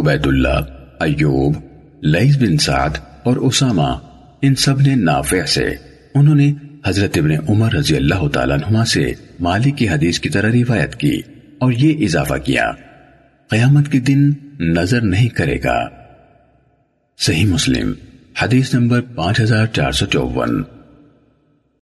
عبید اللہ ایوب لئیس بن سعد اور اسامہ، ان سب نے نافع سے انہوں نے حضرت ابن عمر رضی اللہ تعالیٰ عنہ سے مالک کی حدیث کی طرح روایت کی اور یہ اضافہ کیا، قیامت کے دن نظر نہیں کرے گا۔ صحیح مسلم، حدیث نمبر پانچ ہزار چار سو چوون۔